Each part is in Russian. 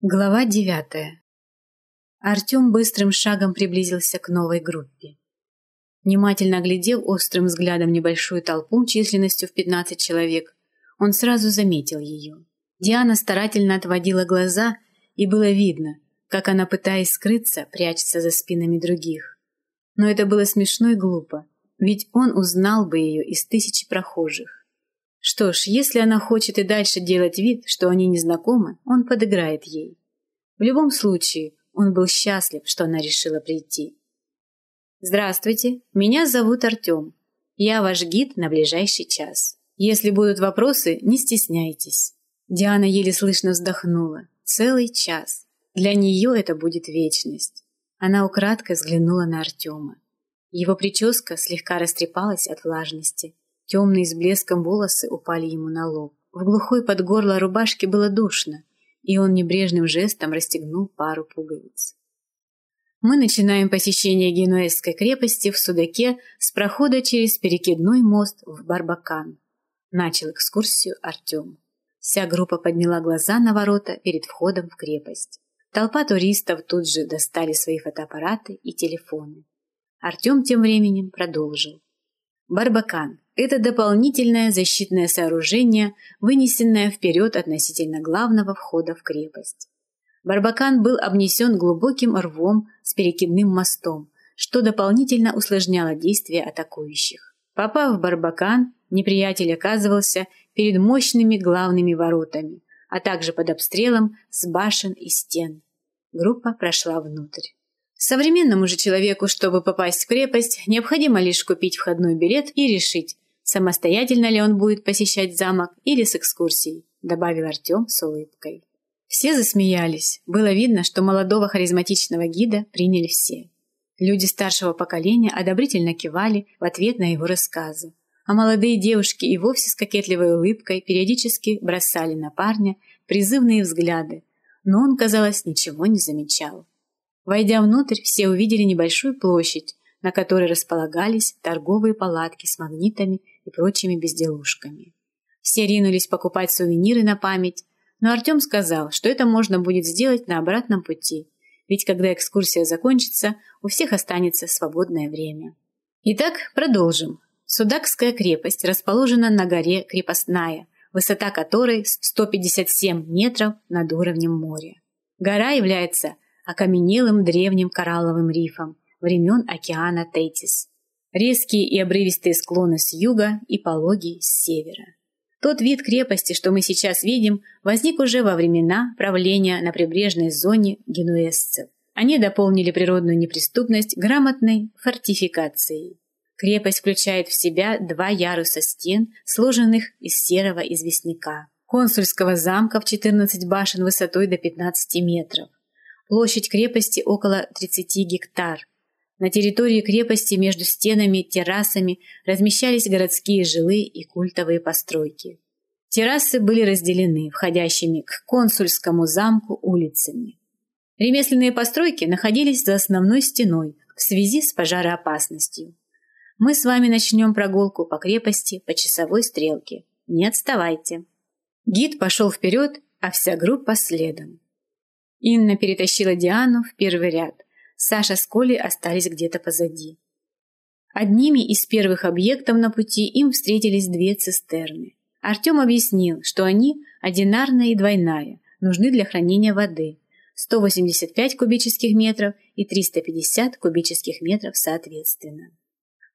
Глава девятая. Артем быстрым шагом приблизился к новой группе. Внимательно оглядев острым взглядом небольшую толпу численностью в 15 человек, он сразу заметил ее. Диана старательно отводила глаза, и было видно, как она, пытаясь скрыться, прячется за спинами других. Но это было смешно и глупо, ведь он узнал бы ее из тысячи прохожих. Что ж, если она хочет и дальше делать вид, что они не знакомы, он подыграет ей. В любом случае, он был счастлив, что она решила прийти. Здравствуйте, меня зовут Артем. Я ваш гид на ближайший час. Если будут вопросы, не стесняйтесь. Диана еле слышно вздохнула. Целый час. Для нее это будет вечность. Она украдкой взглянула на Артема. Его прическа слегка растрепалась от влажности. Темные с блеском волосы упали ему на лоб. В глухой под горло рубашке было душно, и он небрежным жестом расстегнул пару пуговиц. Мы начинаем посещение Генуэзской крепости в Судаке с прохода через перекидной мост в Барбакан. Начал экскурсию Артем. Вся группа подняла глаза на ворота перед входом в крепость. Толпа туристов тут же достали свои фотоаппараты и телефоны. Артем тем временем продолжил. Барбакан – это дополнительное защитное сооружение, вынесенное вперед относительно главного входа в крепость. Барбакан был обнесен глубоким рвом с перекидным мостом, что дополнительно усложняло действия атакующих. Попав в Барбакан, неприятель оказывался перед мощными главными воротами, а также под обстрелом с башен и стен. Группа прошла внутрь. Современному же человеку, чтобы попасть в крепость, необходимо лишь купить входной билет и решить, самостоятельно ли он будет посещать замок или с экскурсией, добавил Артем с улыбкой. Все засмеялись. Было видно, что молодого харизматичного гида приняли все. Люди старшего поколения одобрительно кивали в ответ на его рассказы, а молодые девушки и вовсе с кокетливой улыбкой периодически бросали на парня призывные взгляды, но он, казалось, ничего не замечал. Войдя внутрь, все увидели небольшую площадь, на которой располагались торговые палатки с магнитами и прочими безделушками. Все ринулись покупать сувениры на память, но Артем сказал, что это можно будет сделать на обратном пути, ведь когда экскурсия закончится, у всех останется свободное время. Итак, продолжим. Судакская крепость расположена на горе Крепостная, высота которой 157 метров над уровнем моря. Гора является окаменелым древним коралловым рифом времен океана Тейтис. Резкие и обрывистые склоны с юга и пологий с севера. Тот вид крепости, что мы сейчас видим, возник уже во времена правления на прибрежной зоне генуэзцев. Они дополнили природную неприступность грамотной фортификацией. Крепость включает в себя два яруса стен, сложенных из серого известняка. Консульского замка в 14 башен высотой до 15 метров. Площадь крепости около 30 гектар. На территории крепости между стенами, террасами размещались городские жилые и культовые постройки. Террасы были разделены входящими к консульскому замку улицами. Ремесленные постройки находились за основной стеной в связи с пожароопасностью. Мы с вами начнем прогулку по крепости по часовой стрелке. Не отставайте. Гид пошел вперед, а вся группа следом. Инна перетащила Диану в первый ряд. Саша с Колей остались где-то позади. Одними из первых объектов на пути им встретились две цистерны. Артем объяснил, что они одинарная и двойная, нужны для хранения воды. 185 кубических метров и 350 кубических метров соответственно.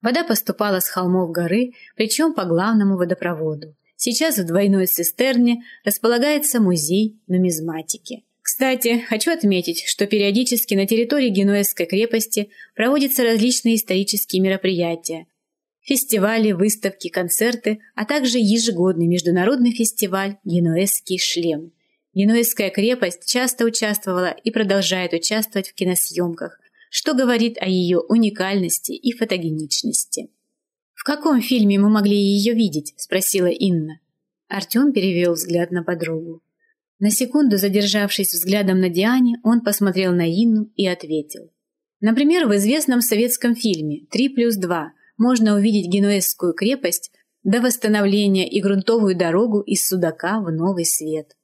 Вода поступала с холмов горы, причем по главному водопроводу. Сейчас в двойной цистерне располагается музей нумизматики – кстати, хочу отметить, что периодически на территории Генуэзской крепости проводятся различные исторические мероприятия. Фестивали, выставки, концерты, а также ежегодный международный фестиваль «Генуэзский шлем». Генуэзская крепость часто участвовала и продолжает участвовать в киносъемках, что говорит о ее уникальности и фотогеничности. «В каком фильме мы могли ее видеть?» – спросила Инна. Артем перевел взгляд на подругу. На секунду задержавшись взглядом на Диане, он посмотрел на Инну и ответил. Например, в известном советском фильме «Три плюс два» можно увидеть Генуэзскую крепость до восстановления и грунтовую дорогу из Судака в Новый Свет.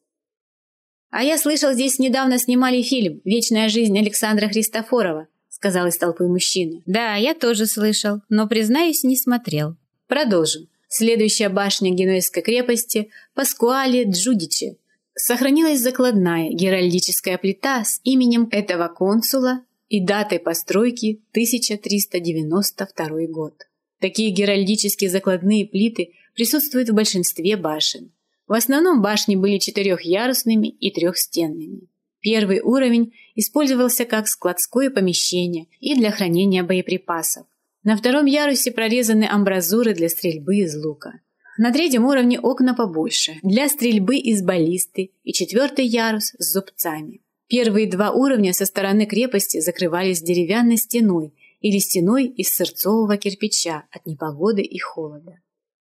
«А я слышал, здесь недавно снимали фильм «Вечная жизнь Александра Христофорова», сказал из толпы мужчина. «Да, я тоже слышал, но, признаюсь, не смотрел». Продолжим. Следующая башня Генуэзской крепости – Паскуале Джудичи. Сохранилась закладная геральдическая плита с именем этого консула и датой постройки 1392 год. Такие геральдические закладные плиты присутствуют в большинстве башен. В основном башни были четырехъярусными и трехстенными. Первый уровень использовался как складское помещение и для хранения боеприпасов. На втором ярусе прорезаны амбразуры для стрельбы из лука. На третьем уровне окна побольше, для стрельбы из баллисты и четвертый ярус с зубцами. Первые два уровня со стороны крепости закрывались деревянной стеной или стеной из сырцового кирпича от непогоды и холода.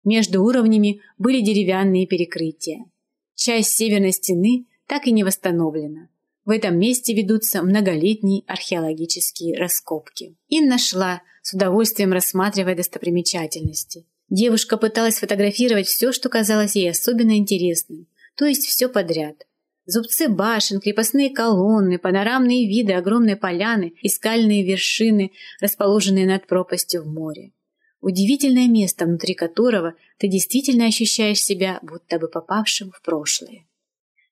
Между уровнями были деревянные перекрытия. Часть северной стены так и не восстановлена. В этом месте ведутся многолетние археологические раскопки. Инна шла, с удовольствием рассматривая достопримечательности. Девушка пыталась фотографировать все, что казалось ей особенно интересным, то есть все подряд – Зубцы башен, крепостные колонны, панорамные виды огромной поляны и скальные вершины, расположенные над пропастью в море. Удивительное место, внутри которого ты действительно ощущаешь себя, будто бы попавшим в прошлое.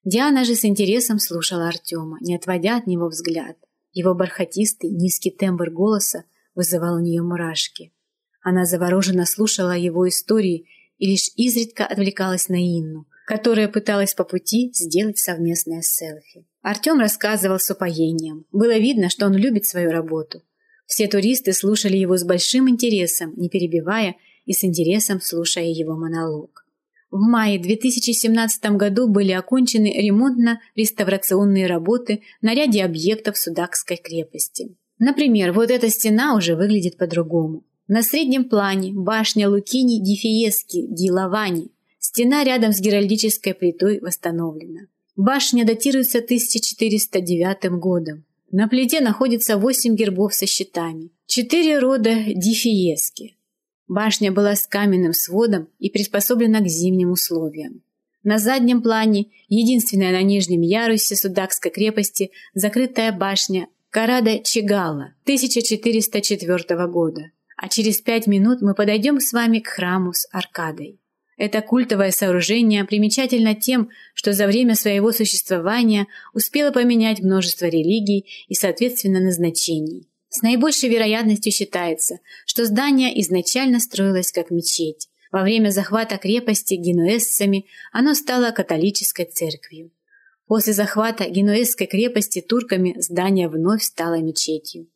Диана же с интересом слушала Артема, не отводя от него взгляд. Его бархатистый, низкий тембр голоса вызывал у нее мурашки. Она завороженно слушала его истории и лишь изредка отвлекалась на Инну, которая пыталась по пути сделать совместное селфи. Артем рассказывал с упоением. Было видно, что он любит свою работу. Все туристы слушали его с большим интересом, не перебивая и с интересом слушая его монолог. В мае 2017 году были окончены ремонтно-реставрационные работы на ряде объектов Судакской крепости. Например, вот эта стена уже выглядит по-другому. На среднем плане башня Лукини ди Фиески ди Лавани Стена рядом с геральдической плитой восстановлена. Башня датируется 1409 годом. На плите находится восемь гербов со щитами. Четыре рода дифиески. Башня была с каменным сводом и приспособлена к зимним условиям. На заднем плане, единственная на нижнем ярусе Судакской крепости, закрытая башня Карада Чигала 1404 года. А через пять минут мы подойдем с вами к храму с аркадой. Это культовое сооружение примечательно тем, что за время своего существования успело поменять множество религий и, соответственно, назначений. С наибольшей вероятностью считается, что здание изначально строилось как мечеть. Во время захвата крепости генуэзцами оно стало католической церковью. После захвата генуэзской крепости турками здание вновь стало мечетью.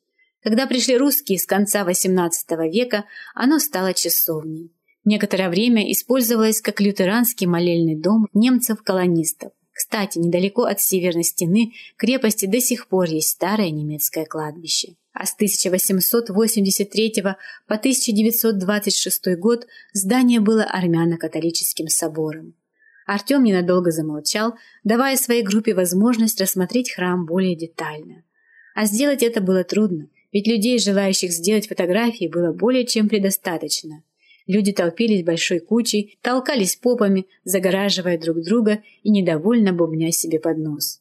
Когда пришли русские с конца XVIII века, оно стало часовней. Некоторое время использовалась как лютеранский молельный дом немцев-колонистов. Кстати, недалеко от северной стены крепости до сих пор есть старое немецкое кладбище. А с 1883 по 1926 год здание было армяно-католическим собором. Артем ненадолго замолчал, давая своей группе возможность рассмотреть храм более детально. А сделать это было трудно, ведь людей, желающих сделать фотографии, было более чем предостаточно. Люди толпились большой кучей, толкались попами, загораживая друг друга и недовольно бубня себе под нос.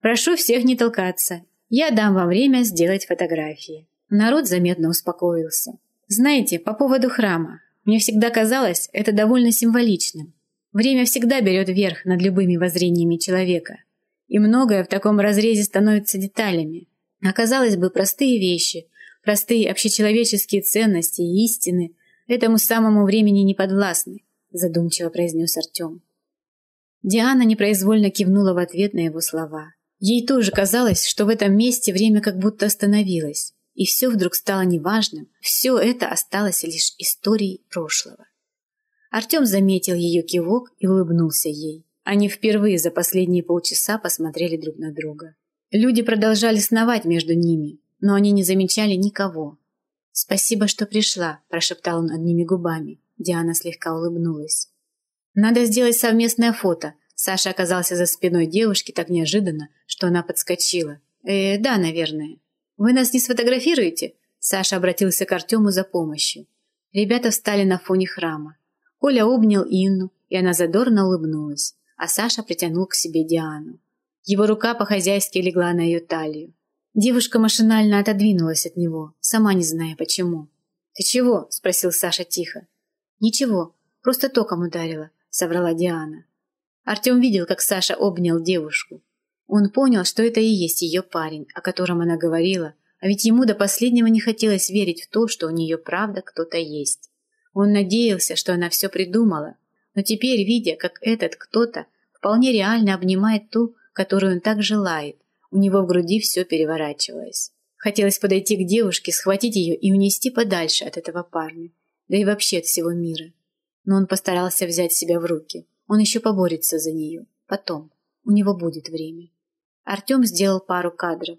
«Прошу всех не толкаться. Я дам вам время сделать фотографии». Народ заметно успокоился. «Знаете, по поводу храма. Мне всегда казалось это довольно символичным. Время всегда берет верх над любыми воззрениями человека. И многое в таком разрезе становится деталями. Оказалось бы, простые вещи, простые общечеловеческие ценности и истины – этому самому времени не подвластны», задумчиво произнес Артем. Диана непроизвольно кивнула в ответ на его слова. Ей тоже казалось, что в этом месте время как будто остановилось, и все вдруг стало неважным, все это осталось лишь историей прошлого. Артем заметил ее кивок и улыбнулся ей. Они впервые за последние полчаса посмотрели друг на друга. Люди продолжали сновать между ними, но они не замечали никого, «Спасибо, что пришла», – прошептал он одними губами. Диана слегка улыбнулась. «Надо сделать совместное фото». Саша оказался за спиной девушки так неожиданно, что она подскочила. «Э, да, наверное». «Вы нас не сфотографируете?» Саша обратился к Артему за помощью. Ребята встали на фоне храма. Коля обнял Инну, и она задорно улыбнулась, а Саша притянул к себе Диану. Его рука по-хозяйски легла на ее талию. Девушка машинально отодвинулась от него, сама не зная почему. «Ты чего?» – спросил Саша тихо. «Ничего, просто током ударила», – соврала Диана. Артем видел, как Саша обнял девушку. Он понял, что это и есть ее парень, о котором она говорила, а ведь ему до последнего не хотелось верить в то, что у нее правда кто-то есть. Он надеялся, что она все придумала, но теперь, видя, как этот кто-то вполне реально обнимает ту, которую он так желает, у него в груди все переворачивалось. Хотелось подойти к девушке, схватить ее и унести подальше от этого парня, да и вообще от всего мира. Но он постарался взять себя в руки. Он еще поборется за нее. Потом. У него будет время. Артем сделал пару кадров.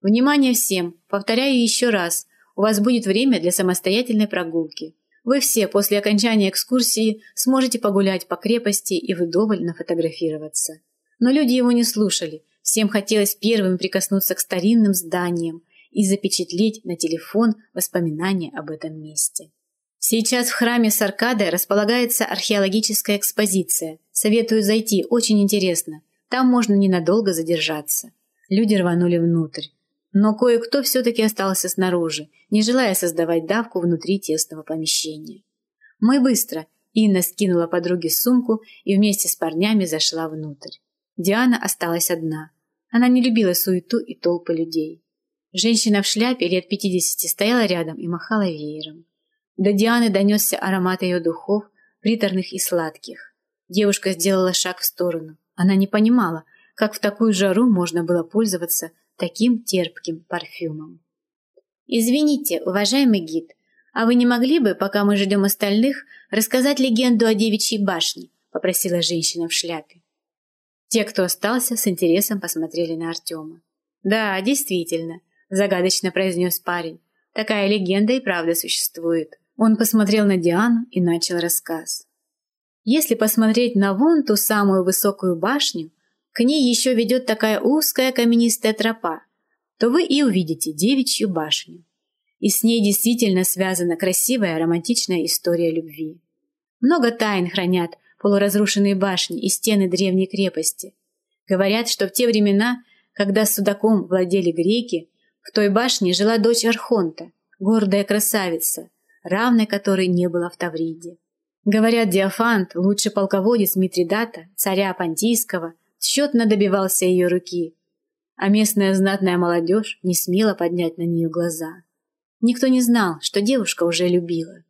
«Внимание всем! Повторяю еще раз. У вас будет время для самостоятельной прогулки. Вы все после окончания экскурсии сможете погулять по крепости и вдоволь нафотографироваться. Но люди его не слушали. Всем хотелось первым прикоснуться к старинным зданиям и запечатлеть на телефон воспоминания об этом месте. Сейчас в храме с аркадой располагается археологическая экспозиция. Советую зайти, очень интересно. Там можно ненадолго задержаться. Люди рванули внутрь. Но кое-кто все-таки остался снаружи, не желая создавать давку внутри тесного помещения. Мы быстро. Инна скинула подруге сумку и вместе с парнями зашла внутрь. Диана осталась одна. Она не любила суету и толпы людей. Женщина в шляпе лет пятидесяти стояла рядом и махала веером. До Дианы донесся аромат ее духов, приторных и сладких. Девушка сделала шаг в сторону. Она не понимала, как в такую жару можно было пользоваться таким терпким парфюмом. «Извините, уважаемый гид, а вы не могли бы, пока мы ждем остальных, рассказать легенду о девичьей башне?» – попросила женщина в шляпе. Те, кто остался, с интересом посмотрели на Артема. «Да, действительно», – загадочно произнес парень. «Такая легенда и правда существует». Он посмотрел на Диану и начал рассказ. Если посмотреть на вон ту самую высокую башню, к ней еще ведет такая узкая каменистая тропа, то вы и увидите девичью башню. И с ней действительно связана красивая романтичная история любви. Много тайн хранят полуразрушенные башни и стены древней крепости. Говорят, что в те времена, когда судаком владели греки, в той башне жила дочь Архонта, гордая красавица, равной которой не было в Тавриде. Говорят, Диофант, лучший полководец Митридата, царя Пантийского, тщетно добивался ее руки, а местная знатная молодежь не смела поднять на нее глаза. Никто не знал, что девушка уже любила.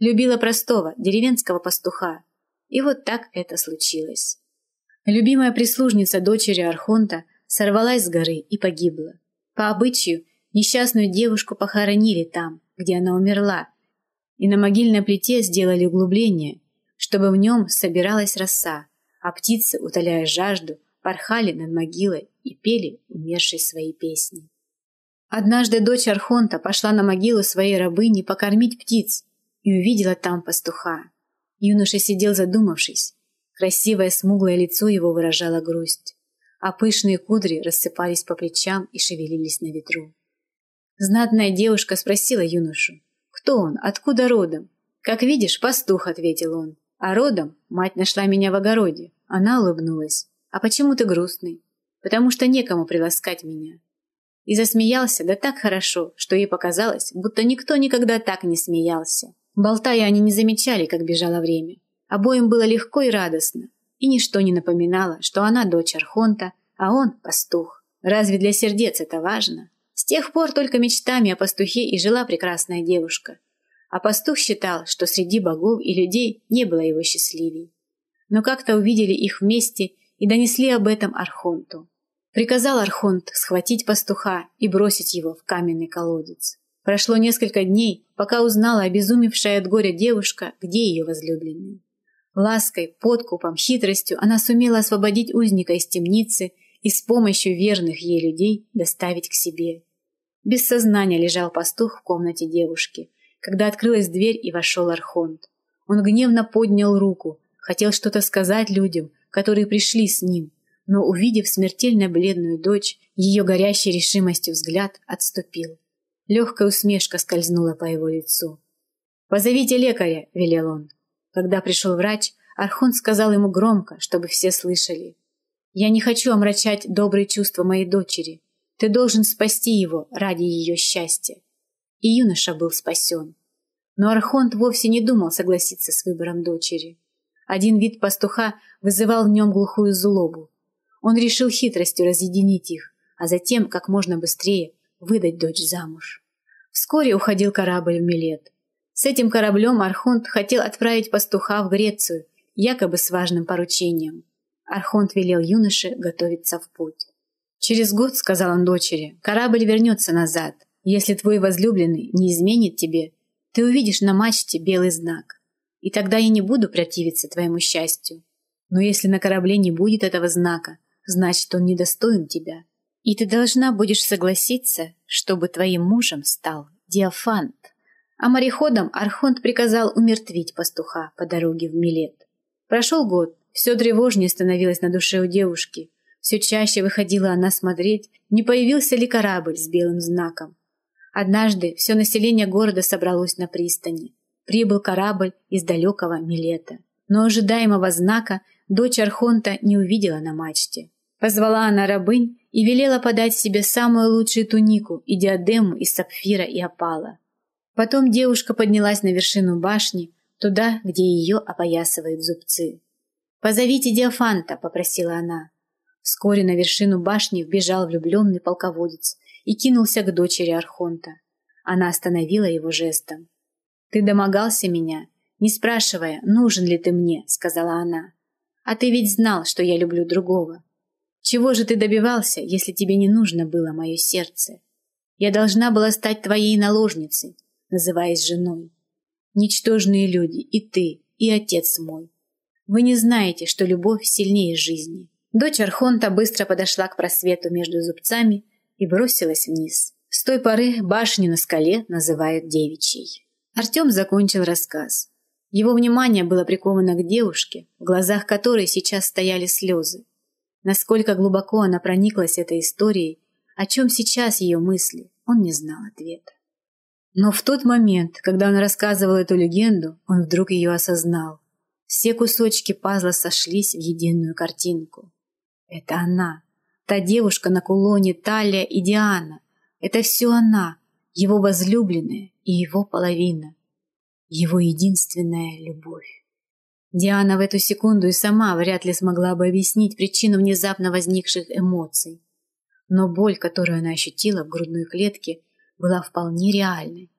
Любила простого, деревенского пастуха. И вот так это случилось. Любимая прислужница дочери Архонта сорвалась с горы и погибла. По обычаю, несчастную девушку похоронили там, где она умерла, и на могильной плите сделали углубление, чтобы в нем собиралась роса, а птицы, утоляя жажду, порхали над могилой и пели умершей свои песни. Однажды дочь Архонта пошла на могилу своей рабыни покормить птиц и увидела там пастуха. Юноша сидел задумавшись. Красивое смуглое лицо его выражало грусть, а пышные кудри рассыпались по плечам и шевелились на ветру. Знатная девушка спросила юношу, кто он? Откуда родом? Как видишь, пастух, ответил он. А родом мать нашла меня в огороде. Она улыбнулась. А почему ты грустный? Потому что некому приласкать меня. И засмеялся, да так хорошо, что ей показалось, будто никто никогда так не смеялся. Болтая, они не замечали, как бежало время. Обоим было легко и радостно, и ничто не напоминало, что она дочь Архонта, а он пастух. Разве для сердец это важно? С тех пор только мечтами о пастухе и жила прекрасная девушка. А пастух считал, что среди богов и людей не было его счастливей. Но как-то увидели их вместе и донесли об этом Архонту. Приказал Архонт схватить пастуха и бросить его в каменный колодец. Прошло несколько дней, пока узнала обезумевшая от горя девушка, где ее возлюбленный. Лаской, подкупом, хитростью она сумела освободить узника из темницы и с помощью верных ей людей доставить к себе. Без сознания лежал пастух в комнате девушки, когда открылась дверь и вошел Архонт. Он гневно поднял руку, хотел что-то сказать людям, которые пришли с ним, но, увидев смертельно бледную дочь, ее горящей решимостью взгляд отступил. Легкая усмешка скользнула по его лицу. «Позовите лекаря», — велел он. Когда пришел врач, Архон сказал ему громко, чтобы все слышали. Я не хочу омрачать добрые чувства моей дочери. Ты должен спасти его ради ее счастья. И юноша был спасен. Но Архонт вовсе не думал согласиться с выбором дочери. Один вид пастуха вызывал в нем глухую злобу. Он решил хитростью разъединить их, а затем, как можно быстрее, выдать дочь замуж. Вскоре уходил корабль в Милет. С этим кораблем Архонт хотел отправить пастуха в Грецию, якобы с важным поручением. Архонт велел юноше готовиться в путь. «Через год, — сказал он дочери, — корабль вернется назад. Если твой возлюбленный не изменит тебе, ты увидишь на мачте белый знак. И тогда я не буду противиться твоему счастью. Но если на корабле не будет этого знака, значит, он недостоин тебя. И ты должна будешь согласиться, чтобы твоим мужем стал Диафант. А мореходам Архонт приказал умертвить пастуха по дороге в Милет. Прошел год, все тревожнее становилось на душе у девушки. Все чаще выходила она смотреть, не появился ли корабль с белым знаком. Однажды все население города собралось на пристани. Прибыл корабль из далекого Милета. Но ожидаемого знака дочь Архонта не увидела на мачте. Позвала она рабынь и велела подать себе самую лучшую тунику и диадему из сапфира и опала. Потом девушка поднялась на вершину башни, туда, где ее опоясывают зубцы. «Позовите Диафанта», — попросила она. Вскоре на вершину башни вбежал влюбленный полководец и кинулся к дочери Архонта. Она остановила его жестом. «Ты домогался меня, не спрашивая, нужен ли ты мне», — сказала она. «А ты ведь знал, что я люблю другого. Чего же ты добивался, если тебе не нужно было мое сердце? Я должна была стать твоей наложницей, называясь женой. Ничтожные люди, и ты, и отец мой. Вы не знаете, что любовь сильнее жизни». Дочь Архонта быстро подошла к просвету между зубцами и бросилась вниз. С той поры башню на скале называют девичьей. Артем закончил рассказ. Его внимание было приковано к девушке, в глазах которой сейчас стояли слезы. Насколько глубоко она прониклась этой историей, о чем сейчас ее мысли, он не знал ответа. Но в тот момент, когда он рассказывал эту легенду, он вдруг ее осознал. Все кусочки пазла сошлись в единую картинку. Это она, Та девушка на кулоне Талия и Диана — это все она, его возлюбленная и его половина, его единственная любовь. Диана в эту секунду и сама вряд ли смогла бы объяснить причину внезапно возникших эмоций. Но боль, которую она ощутила в грудной клетке, была вполне реальной.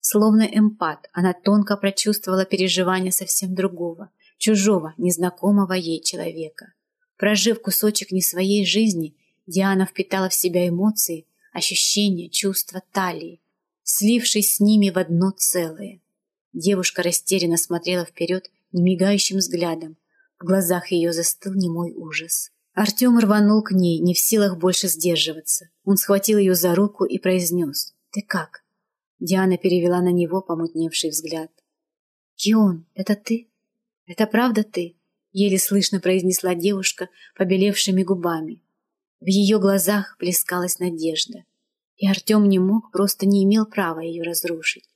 Словно эмпат, она тонко прочувствовала переживания совсем другого, чужого, незнакомого ей человека. Прожив кусочек не своей жизни, Диана впитала в себя эмоции, ощущения, чувства талии, слившись с ними в одно целое. Девушка растерянно смотрела вперед немигающим взглядом. В глазах ее застыл немой ужас. Артем рванул к ней, не в силах больше сдерживаться. Он схватил ее за руку и произнес «Ты как?». Диана перевела на него помутневший взгляд. «Кион, это ты? Это правда ты?» еле слышно произнесла девушка побелевшими губами. В ее глазах плескалась надежда, и Артем не мог, просто не имел права ее разрушить.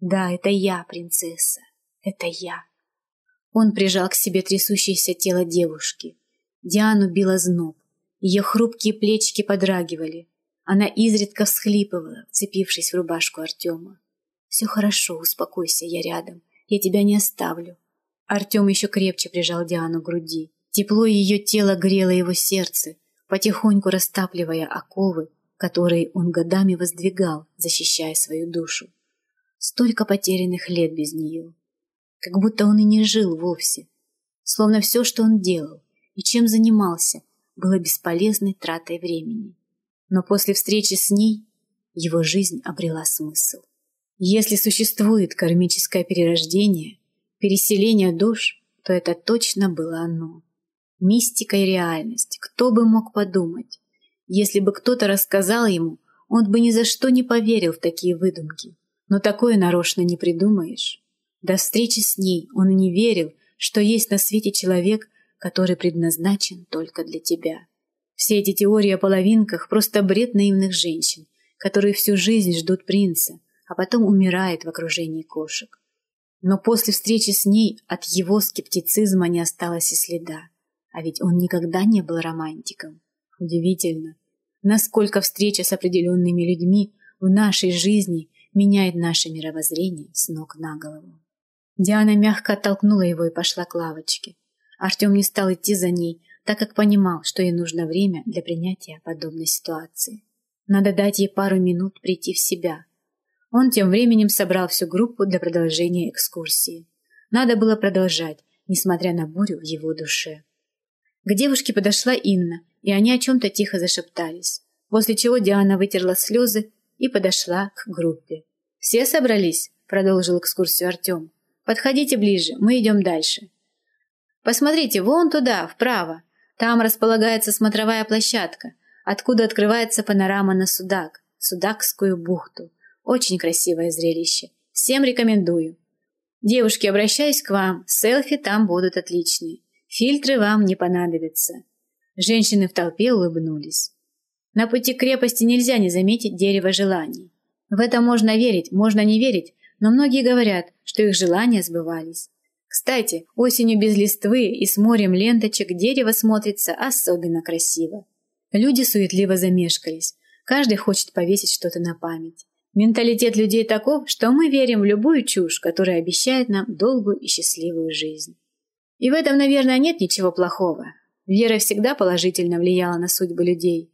«Да, это я, принцесса, это я». Он прижал к себе трясущееся тело девушки. Диану била зноб, ее хрупкие плечики подрагивали. Она изредка всхлипывала, вцепившись в рубашку Артема. «Все хорошо, успокойся, я рядом, я тебя не оставлю», Артем еще крепче прижал Диану к груди. Тепло ее тела грело его сердце, потихоньку растапливая оковы, которые он годами воздвигал, защищая свою душу. Столько потерянных лет без нее. Как будто он и не жил вовсе. Словно все, что он делал и чем занимался, было бесполезной тратой времени. Но после встречи с ней его жизнь обрела смысл. Если существует кармическое перерождение – переселение душ, то это точно было оно. Мистика и реальность. Кто бы мог подумать? Если бы кто-то рассказал ему, он бы ни за что не поверил в такие выдумки. Но такое нарочно не придумаешь. До встречи с ней он не верил, что есть на свете человек, который предназначен только для тебя. Все эти теории о половинках – просто бред наивных женщин, которые всю жизнь ждут принца, а потом умирают в окружении кошек. Но после встречи с ней от его скептицизма не осталось и следа. А ведь он никогда не был романтиком. Удивительно, насколько встреча с определенными людьми в нашей жизни меняет наше мировоззрение с ног на голову. Диана мягко оттолкнула его и пошла к лавочке. Артем не стал идти за ней, так как понимал, что ей нужно время для принятия подобной ситуации. Надо дать ей пару минут прийти в себя. Он тем временем собрал всю группу для продолжения экскурсии. Надо было продолжать, несмотря на бурю в его душе. К девушке подошла Инна, и они о чем-то тихо зашептались, после чего Диана вытерла слезы и подошла к группе. «Все собрались?» – продолжил экскурсию Артем. «Подходите ближе, мы идем дальше». «Посмотрите, вон туда, вправо. Там располагается смотровая площадка, откуда открывается панорама на Судак, Судакскую бухту. Очень красивое зрелище. Всем рекомендую. Девушки, обращаюсь к вам, селфи там будут отличные. Фильтры вам не понадобятся. Женщины в толпе улыбнулись. На пути к крепости нельзя не заметить дерево желаний. В это можно верить, можно не верить, но многие говорят, что их желания сбывались. Кстати, осенью без листвы и с морем ленточек дерево смотрится особенно красиво. Люди суетливо замешкались. Каждый хочет повесить что-то на память. Менталитет людей таков, что мы верим в любую чушь, которая обещает нам долгую и счастливую жизнь. И в этом, наверное, нет ничего плохого. Вера всегда положительно влияла на судьбы людей.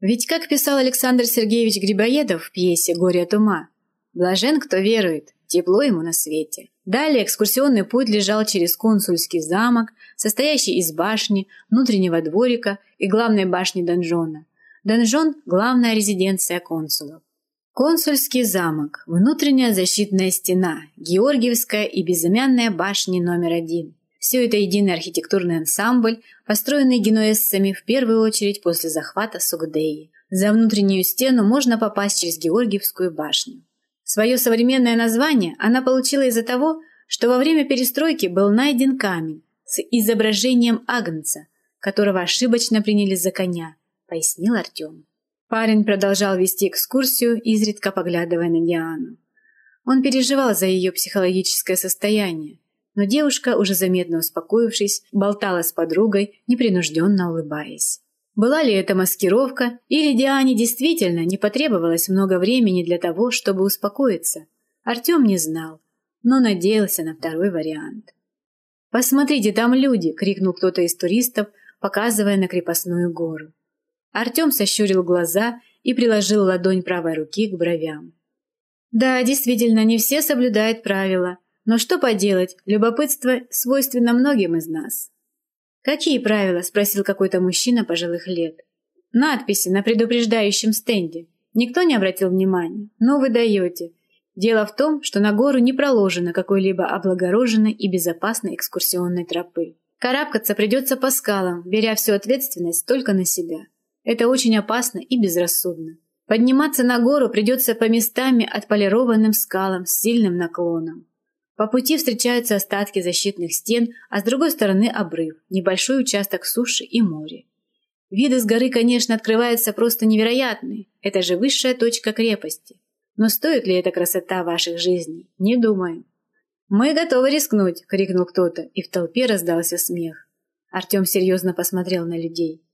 Ведь, как писал Александр Сергеевич Грибоедов в пьесе «Горе от ума», «Блажен, кто верует, тепло ему на свете». Далее экскурсионный путь лежал через консульский замок, состоящий из башни, внутреннего дворика и главной башни донжона. Донжон – главная резиденция консулов. Консульский замок, внутренняя защитная стена, Георгиевская и безымянная башни номер один – все это единый архитектурный ансамбль, построенный генуэзцами в первую очередь после захвата Сугдеи. За внутреннюю стену можно попасть через Георгиевскую башню. Свое современное название она получила из-за того, что во время перестройки был найден камень с изображением агнца, которого ошибочно приняли за коня, пояснил Артем. Парень продолжал вести экскурсию, изредка поглядывая на Диану. Он переживал за ее психологическое состояние, но девушка, уже заметно успокоившись, болтала с подругой, непринужденно улыбаясь. Была ли это маскировка, или Диане действительно не потребовалось много времени для того, чтобы успокоиться? Артем не знал, но надеялся на второй вариант. «Посмотрите, там люди!» – крикнул кто-то из туристов, показывая на крепостную гору. Артем сощурил глаза и приложил ладонь правой руки к бровям. Да, действительно, не все соблюдают правила, но что поделать, любопытство свойственно многим из нас. «Какие правила?» – спросил какой-то мужчина пожилых лет. «Надписи на предупреждающем стенде. Никто не обратил внимания? Ну вы даете. Дело в том, что на гору не проложено какой-либо облагороженной и безопасной экскурсионной тропы. Карабкаться придется по скалам, беря всю ответственность только на себя. Это очень опасно и безрассудно. Подниматься на гору придется по местами отполированным скалам с сильным наклоном. По пути встречаются остатки защитных стен, а с другой стороны обрыв, небольшой участок суши и моря. Виды с горы, конечно, открываются просто невероятные. Это же высшая точка крепости. Но стоит ли эта красота ваших жизней? Не думаю. «Мы готовы рискнуть!» – крикнул кто-то, и в толпе раздался смех. Артем серьезно посмотрел на людей.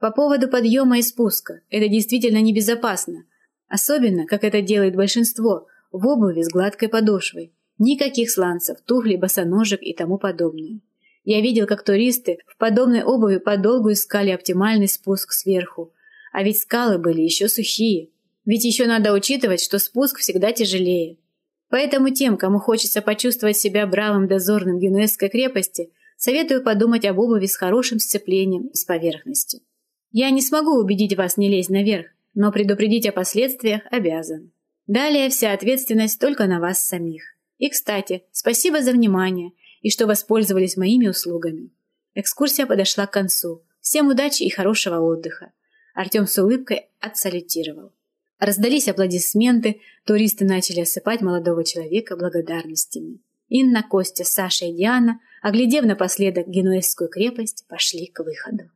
«По поводу подъема и спуска. Это действительно небезопасно. Особенно, как это делает большинство, в обуви с гладкой подошвой. Никаких сланцев, туфлей, босоножек и тому подобное. Я видел, как туристы в подобной обуви подолгу искали оптимальный спуск сверху. А ведь скалы были еще сухие. Ведь еще надо учитывать, что спуск всегда тяжелее. Поэтому тем, кому хочется почувствовать себя бравым дозорным Генуэзской крепости, советую подумать об обуви с хорошим сцеплением и с поверхностью. Я не смогу убедить вас не лезть наверх, но предупредить о последствиях обязан. Далее вся ответственность только на вас самих. И, кстати, спасибо за внимание и что воспользовались моими услугами. Экскурсия подошла к концу. Всем удачи и хорошего отдыха. Артем с улыбкой отсалютировал. Раздались аплодисменты, туристы начали осыпать молодого человека благодарностями. Инна, Костя, Саша и Диана, оглядев напоследок Генуэзскую крепость, пошли к выходу.